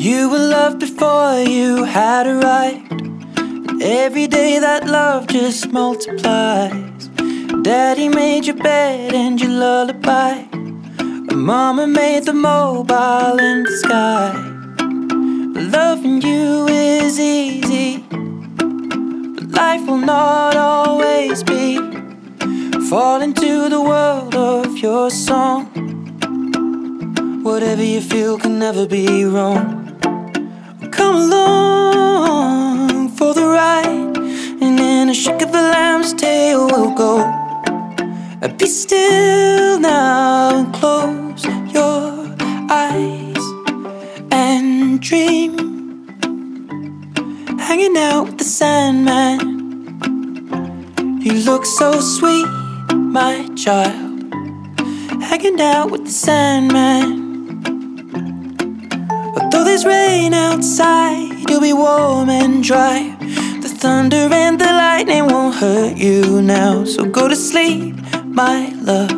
You were loved before you had arrived. And every day that love just multiplies. Daddy made your bed and your lullaby. Mama made the mobile in the sky. Loving you is easy, but life will not always be. Fall into the world of your song. Whatever you feel can never be wrong. Come along for the ride, and in a shake of a lamb's tail we'll go. Be still now close your eyes and dream. Hanging out with the Sandman. You look so sweet, my child. Hanging out with the Sandman. Rain outside, you'll be warm and dry. The thunder and the lightning won't hurt you now. So go to sleep, my love.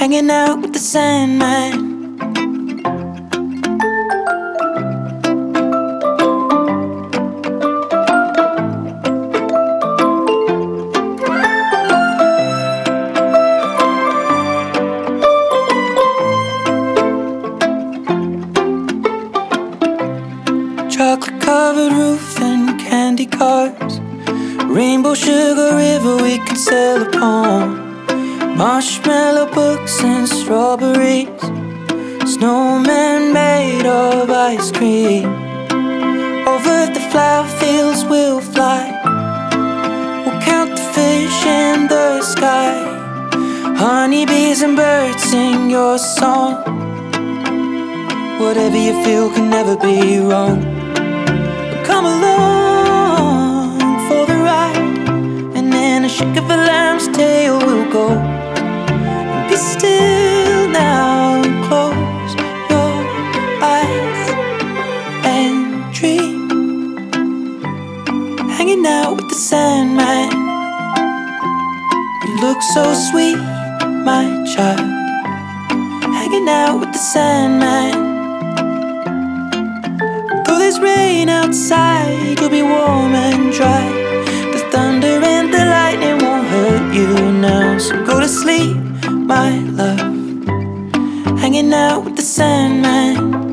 Hanging out with the Sandman. Covered roof and candy cars. Rainbow sugar river we can sail upon. Marshmallow books and strawberries. Snowman made of ice cream. Over the flower fields we'll fly. We'll count the fish in the sky. Honeybees and birds sing your song. Whatever you feel can never be wrong. Hanging out with the Sandman. You look so sweet, my child. Hanging out with the Sandman. Though there's rain outside, you'll be warm and dry. The thunder and the lightning won't hurt you now. So go to sleep, my love. Hanging out with the Sandman.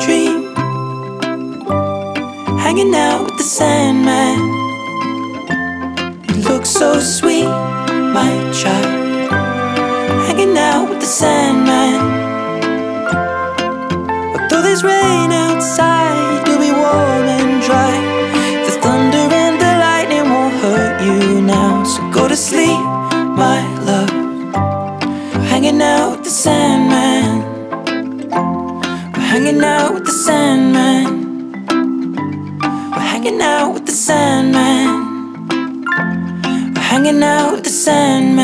Dream. Hanging out with the Sandman. You look so sweet, my child. Hanging out with the Sandman. Although there's rain outside, you'll be warm and dry. The thunder and the lightning won't hurt you now. So go to sleep, my love. Hanging out with the Sandman. Out with the Sandman. We're hanging out with the Sandman. We're hanging out with the Sandman.